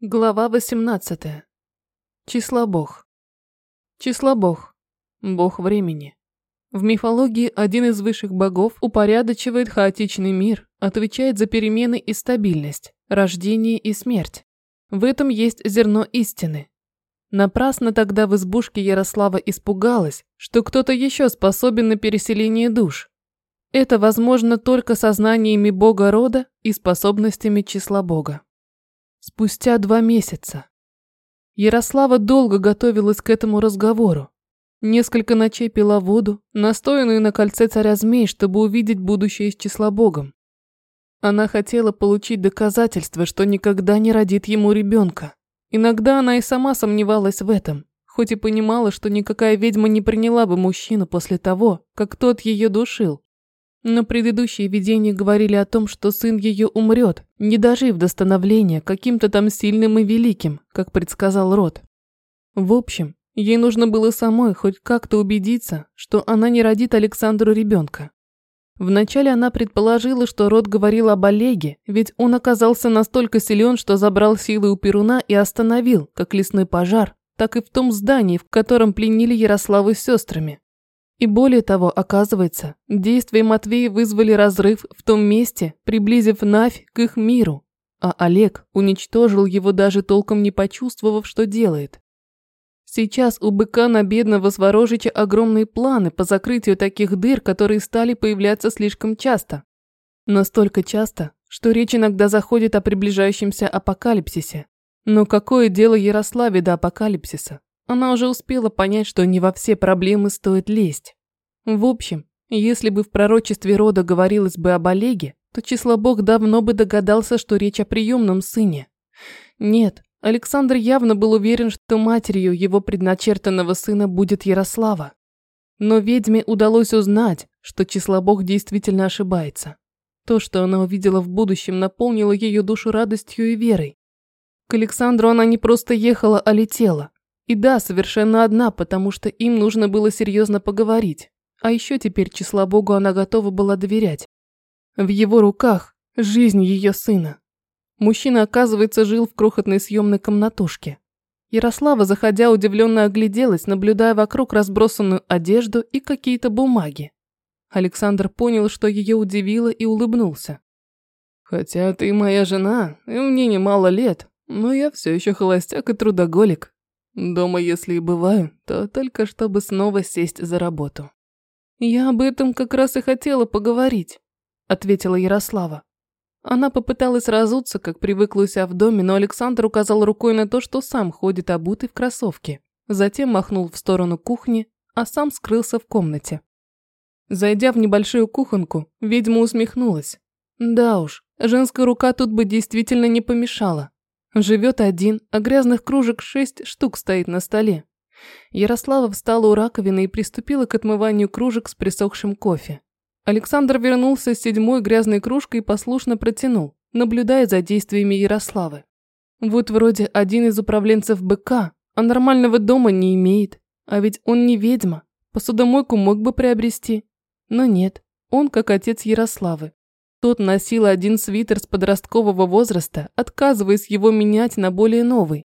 Глава 18. Числобог. Числобог. Бог времени. В мифологии один из высших богов упорядочивает хаотичный мир, отвечает за перемены и стабильность, рождение и смерть. В этом есть зерно истины. Напрасно тогда в избушке Ярослава испугалась, что кто-то еще способен на переселение душ. Это возможно только сознаниями бога рода и способностями числа бога. Спустя два месяца. Ярослава долго готовилась к этому разговору. Несколько ночей пила воду, настоянную на кольце царя змей, чтобы увидеть будущее с числа богом. Она хотела получить доказательство, что никогда не родит ему ребенка. Иногда она и сама сомневалась в этом, хоть и понимала, что никакая ведьма не приняла бы мужчину после того, как тот ее душил. Но предыдущие видения говорили о том, что сын ее умрет, не дожив до становления каким-то там сильным и великим, как предсказал Род. В общем, ей нужно было самой хоть как-то убедиться, что она не родит Александру ребенка. Вначале она предположила, что Род говорил об Олеге, ведь он оказался настолько силен, что забрал силы у Перуна и остановил, как лесной пожар, так и в том здании, в котором пленили Ярославу с сестрами. И более того, оказывается, действия Матвея вызвали разрыв в том месте, приблизив Навь к их миру, а Олег уничтожил его даже толком не почувствовав, что делает. Сейчас у быка на бедного Сворожича огромные планы по закрытию таких дыр, которые стали появляться слишком часто. Настолько часто, что речь иногда заходит о приближающемся апокалипсисе. Но какое дело Ярославе до апокалипсиса? Она уже успела понять, что не во все проблемы стоит лезть. В общем, если бы в пророчестве рода говорилось бы об Олеге, то число Бог давно бы догадался, что речь о приемном сыне. Нет, Александр явно был уверен, что матерью его предначертанного сына будет Ярослава. Но ведьме удалось узнать, что число Бог действительно ошибается. То, что она увидела в будущем, наполнило ее душу радостью и верой. К Александру она не просто ехала, а летела. И да, совершенно одна, потому что им нужно было серьезно поговорить. А еще теперь числа Богу она готова была доверять. В его руках жизнь ее сына. Мужчина, оказывается, жил в крохотной съемной комнатушке. Ярослава, заходя, удивленно огляделась, наблюдая вокруг разбросанную одежду и какие-то бумаги. Александр понял, что ее удивило, и улыбнулся. «Хотя ты моя жена, и мне немало лет, но я все еще холостяк и трудоголик. Дома, если и бываю, то только чтобы снова сесть за работу. «Я об этом как раз и хотела поговорить», – ответила Ярослава. Она попыталась разуться, как привыкла у себя в доме, но Александр указал рукой на то, что сам ходит обутый в кроссовке. Затем махнул в сторону кухни, а сам скрылся в комнате. Зайдя в небольшую кухонку, ведьма усмехнулась. Да уж, женская рука тут бы действительно не помешала. Живет один, а грязных кружек шесть штук стоит на столе. Ярослава встала у раковины и приступила к отмыванию кружек с присохшим кофе. Александр вернулся с седьмой грязной кружкой и послушно протянул, наблюдая за действиями Ярославы. Вот вроде один из управленцев БК, а нормального дома не имеет. А ведь он не ведьма, посудомойку мог бы приобрести. Но нет, он как отец Ярославы. Тот носил один свитер с подросткового возраста, отказываясь его менять на более новый.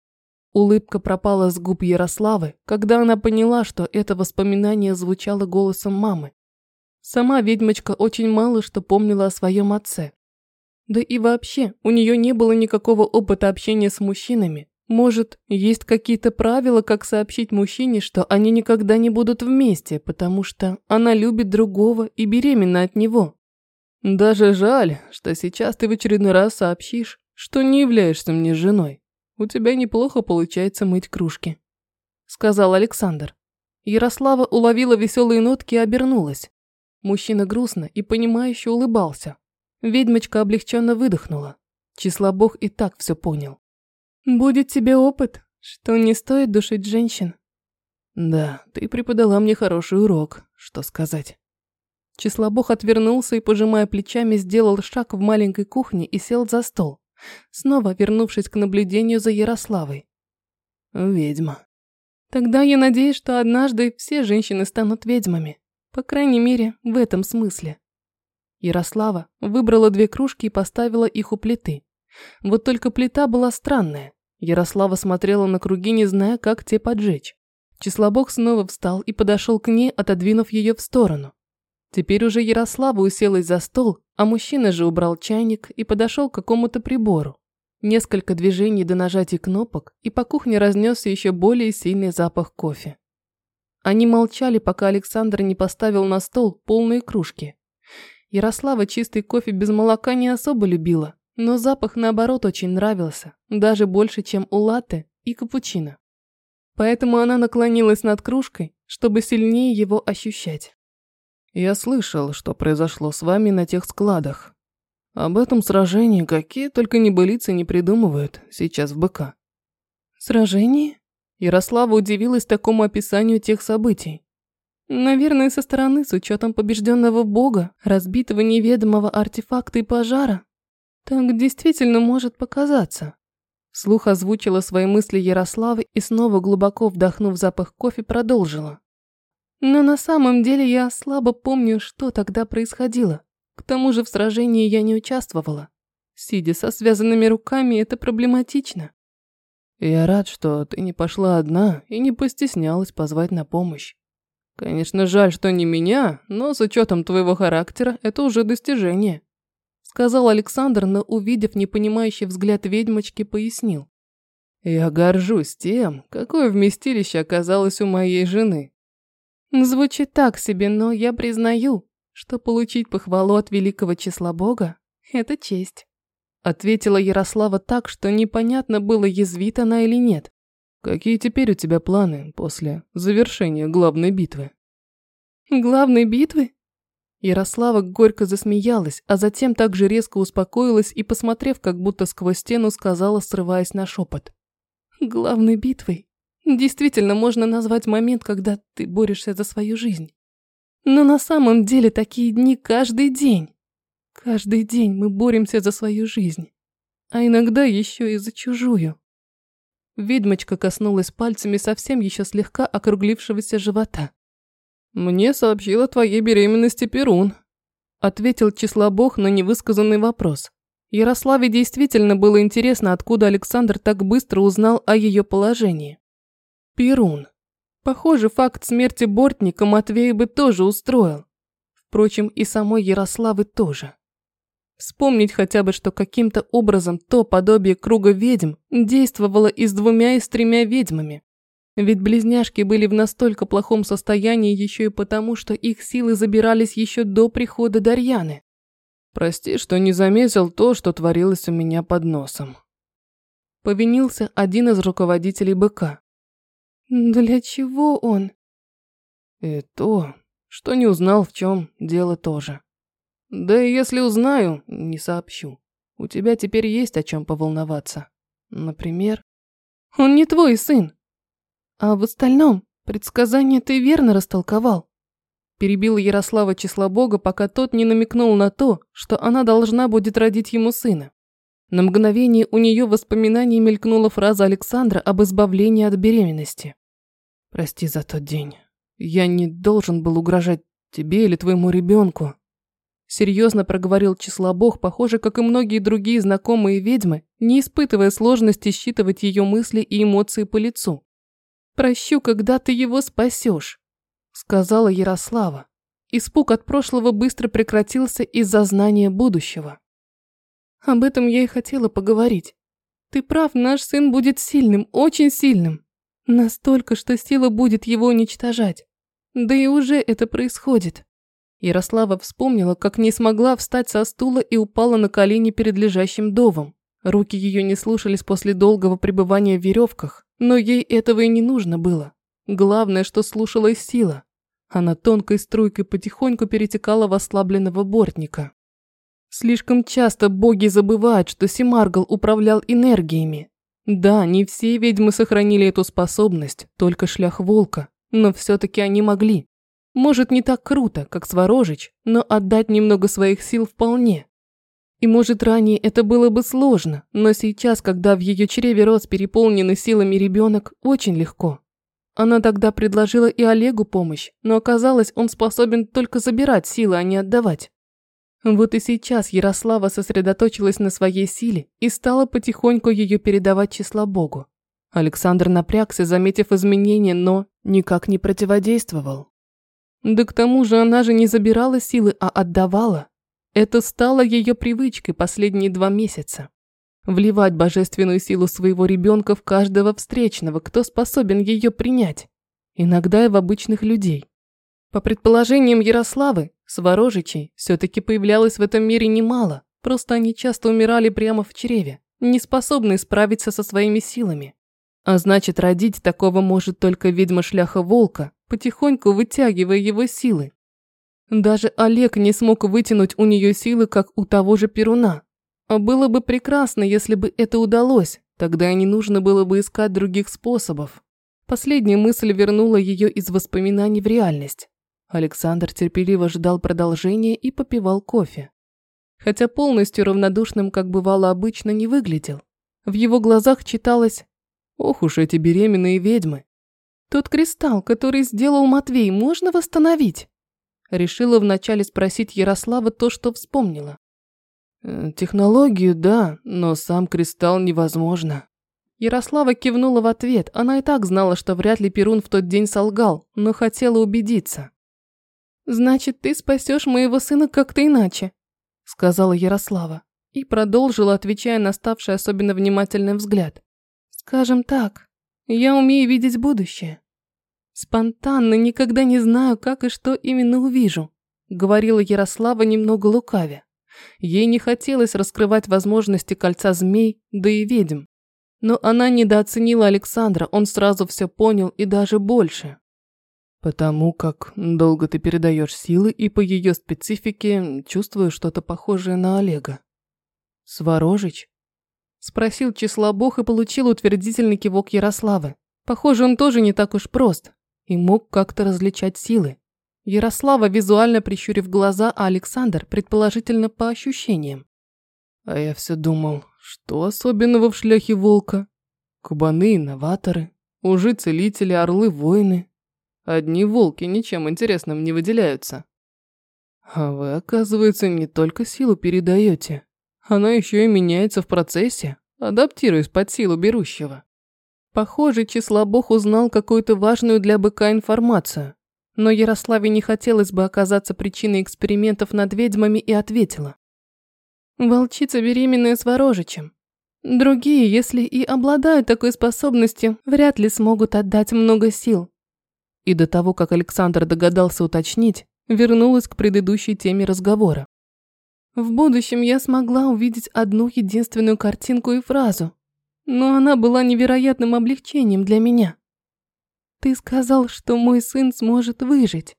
Улыбка пропала с губ Ярославы, когда она поняла, что это воспоминание звучало голосом мамы. Сама ведьмочка очень мало что помнила о своем отце. Да и вообще, у нее не было никакого опыта общения с мужчинами. Может, есть какие-то правила, как сообщить мужчине, что они никогда не будут вместе, потому что она любит другого и беременна от него. Даже жаль, что сейчас ты в очередной раз сообщишь, что не являешься мне женой. У тебя неплохо получается мыть кружки», – сказал Александр. Ярослава уловила веселые нотки и обернулась. Мужчина грустно и понимающе улыбался. Ведьмочка облегченно выдохнула. Числа Бог и так все понял. «Будет тебе опыт, что не стоит душить женщин». «Да, ты преподала мне хороший урок, что сказать». Числобог отвернулся и, пожимая плечами, сделал шаг в маленькой кухне и сел за стол, снова вернувшись к наблюдению за Ярославой. Ведьма. Тогда я надеюсь, что однажды все женщины станут ведьмами. По крайней мере, в этом смысле. Ярослава выбрала две кружки и поставила их у плиты. Вот только плита была странная. Ярослава смотрела на круги, не зная, как те поджечь. Числобог снова встал и подошел к ней, отодвинув ее в сторону. Теперь уже Ярослава уселась за стол, а мужчина же убрал чайник и подошел к какому-то прибору. Несколько движений до нажатия кнопок, и по кухне разнесся еще более сильный запах кофе. Они молчали, пока Александр не поставил на стол полные кружки. Ярослава чистый кофе без молока не особо любила, но запах, наоборот, очень нравился, даже больше, чем у латте и капучино. Поэтому она наклонилась над кружкой, чтобы сильнее его ощущать. «Я слышал, что произошло с вами на тех складах. Об этом сражении какие только небылицы не придумывают сейчас в БК. Сражение? Ярослава удивилась такому описанию тех событий. Наверное, со стороны, с учетом побежденного бога, разбитого неведомого артефакта и пожара. Так действительно может показаться. Слух озвучила свои мысли Ярославы и снова глубоко вдохнув запах кофе, продолжила. Но на самом деле я слабо помню, что тогда происходило. К тому же в сражении я не участвовала. Сидя со связанными руками, это проблематично. Я рад, что ты не пошла одна и не постеснялась позвать на помощь. Конечно, жаль, что не меня, но с учетом твоего характера это уже достижение. Сказал Александр, но увидев непонимающий взгляд ведьмочки, пояснил. Я горжусь тем, какое вместилище оказалось у моей жены. Звучит так себе, но я признаю, что получить похвалу от великого числа Бога – это честь. Ответила Ярослава так, что непонятно было, язвит она или нет. Какие теперь у тебя планы после завершения главной битвы? Главной битвы? Ярослава горько засмеялась, а затем также резко успокоилась и, посмотрев как будто сквозь стену, сказала, срываясь на шепот. Главной битвой действительно можно назвать момент, когда ты борешься за свою жизнь. Но на самом деле такие дни каждый день. Каждый день мы боремся за свою жизнь. А иногда еще и за чужую. Ведьмочка коснулась пальцами совсем еще слегка округлившегося живота. «Мне сообщил о твоей беременности Перун», – ответил числобог на невысказанный вопрос. Ярославе действительно было интересно, откуда Александр так быстро узнал о ее положении. Перун. Похоже, факт смерти Бортника Матвея бы тоже устроил. Впрочем, и самой Ярославы тоже. Вспомнить хотя бы, что каким-то образом то подобие круга ведьм действовало и с двумя, и с тремя ведьмами. Ведь близняшки были в настолько плохом состоянии еще и потому, что их силы забирались еще до прихода Дарьяны. Прости, что не заметил то, что творилось у меня под носом. Повинился один из руководителей БК. Для чего он? И то, что не узнал, в чем дело тоже. Да и если узнаю, не сообщу. У тебя теперь есть о чем поволноваться. Например... Он не твой сын. А в остальном, предсказание ты верно растолковал. Перебил Ярослава Числобога, пока тот не намекнул на то, что она должна будет родить ему сына. На мгновение у нее в воспоминании мелькнула фраза Александра об избавлении от беременности. Прости за тот день. Я не должен был угрожать тебе или твоему ребенку. Серьезно проговорил числобог, похоже, как и многие другие знакомые ведьмы, не испытывая сложности считывать ее мысли и эмоции по лицу. «Прощу, когда ты его спасешь», – сказала Ярослава. Испуг от прошлого быстро прекратился из-за знания будущего. Об этом я и хотела поговорить. Ты прав, наш сын будет сильным, очень сильным. Настолько, что сила будет его уничтожать. Да и уже это происходит. Ярослава вспомнила, как не смогла встать со стула и упала на колени перед лежащим довом. Руки ее не слушались после долгого пребывания в веревках, но ей этого и не нужно было. Главное, что слушалась сила. Она тонкой струйкой потихоньку перетекала в ослабленного бортника. Слишком часто боги забывают, что Симаргл управлял энергиями, да, не все ведьмы сохранили эту способность, только шлях волка, но все-таки они могли. Может, не так круто, как Сворожич, но отдать немного своих сил вполне. И может, ранее это было бы сложно, но сейчас, когда в ее чреве рос переполненный силами ребенок, очень легко. Она тогда предложила и Олегу помощь, но оказалось, он способен только забирать силы, а не отдавать. Вот и сейчас Ярослава сосредоточилась на своей силе и стала потихоньку ее передавать числа Богу. Александр напрягся, заметив изменения, но никак не противодействовал. Да к тому же она же не забирала силы, а отдавала. Это стало ее привычкой последние два месяца. Вливать божественную силу своего ребенка в каждого встречного, кто способен ее принять. Иногда и в обычных людей. По предположениям Ярославы, Сворожичей все-таки появлялось в этом мире немало, просто они часто умирали прямо в чреве, не способные справиться со своими силами. А значит, родить такого может только ведьма-шляха волка, потихоньку вытягивая его силы. Даже Олег не смог вытянуть у нее силы, как у того же Перуна. А было бы прекрасно, если бы это удалось, тогда и не нужно было бы искать других способов. Последняя мысль вернула ее из воспоминаний в реальность. Александр терпеливо ждал продолжения и попивал кофе. Хотя полностью равнодушным, как бывало обычно, не выглядел. В его глазах читалось «Ох уж эти беременные ведьмы!» «Тот кристалл, который сделал Матвей, можно восстановить?» Решила вначале спросить Ярослава то, что вспомнила. «Э, «Технологию, да, но сам кристалл невозможно». Ярослава кивнула в ответ. Она и так знала, что вряд ли Перун в тот день солгал, но хотела убедиться. «Значит, ты спасешь моего сына как-то иначе», – сказала Ярослава. И продолжила, отвечая на ставший особенно внимательный взгляд. «Скажем так, я умею видеть будущее. Спонтанно никогда не знаю, как и что именно увижу», – говорила Ярослава немного лукавя. Ей не хотелось раскрывать возможности кольца змей, да и ведьм. Но она недооценила Александра, он сразу все понял и даже больше. Потому как долго ты передаешь силы и по ее специфике чувствую что-то похожее на Олега. Сворожич? Спросил числобог и получил утвердительный кивок Ярославы. Похоже, он тоже не так уж прост и мог как-то различать силы. Ярослава визуально прищурив глаза, а Александр предположительно по ощущениям. А я все думал, что особенного в шляхе волка? Кубаны, новаторы, ужи целители, орлы, воины. Одни волки ничем интересным не выделяются. А вы, оказывается, не только силу передаете. Она еще и меняется в процессе, адаптируясь под силу берущего. Похоже, числобог узнал какую-то важную для быка информацию. Но Ярославе не хотелось бы оказаться причиной экспериментов над ведьмами и ответила. Волчица беременная с ворожичем. Другие, если и обладают такой способностью, вряд ли смогут отдать много сил. И до того, как Александр догадался уточнить, вернулась к предыдущей теме разговора. В будущем я смогла увидеть одну единственную картинку и фразу, но она была невероятным облегчением для меня. Ты сказал, что мой сын сможет выжить.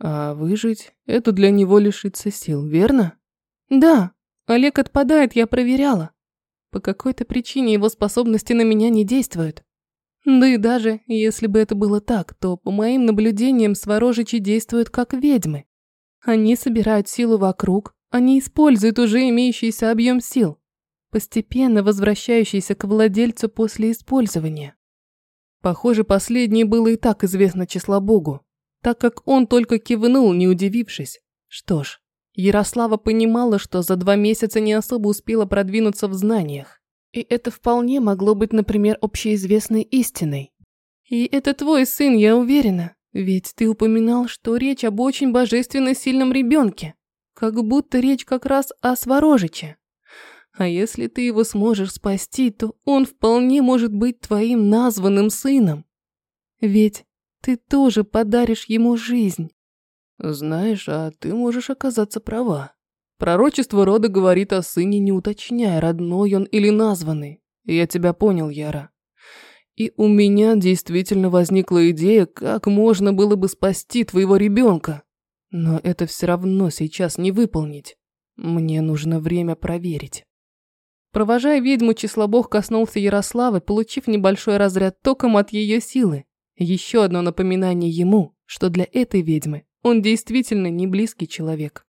А выжить – это для него лишиться сил, верно? Да, Олег отпадает, я проверяла. По какой-то причине его способности на меня не действуют. Да и даже если бы это было так, то, по моим наблюдениям, сворожичи действуют как ведьмы. Они собирают силу вокруг, они используют уже имеющийся объем сил, постепенно возвращающийся к владельцу после использования. Похоже, последнее было и так известно числа Богу, так как он только кивнул, не удивившись. Что ж, Ярослава понимала, что за два месяца не особо успела продвинуться в знаниях. И это вполне могло быть, например, общеизвестной истиной. И это твой сын, я уверена. Ведь ты упоминал, что речь об очень божественно сильном ребенке. Как будто речь как раз о Сворожиче. А если ты его сможешь спасти, то он вполне может быть твоим названным сыном. Ведь ты тоже подаришь ему жизнь. Знаешь, а ты можешь оказаться права. Пророчество рода говорит о сыне, не уточняя, родной он или названный. Я тебя понял, Яра. И у меня действительно возникла идея, как можно было бы спасти твоего ребенка. Но это все равно сейчас не выполнить. Мне нужно время проверить. Провожая ведьму, числобог коснулся Ярославы, получив небольшой разряд током от ее силы. Еще одно напоминание ему, что для этой ведьмы он действительно не близкий человек.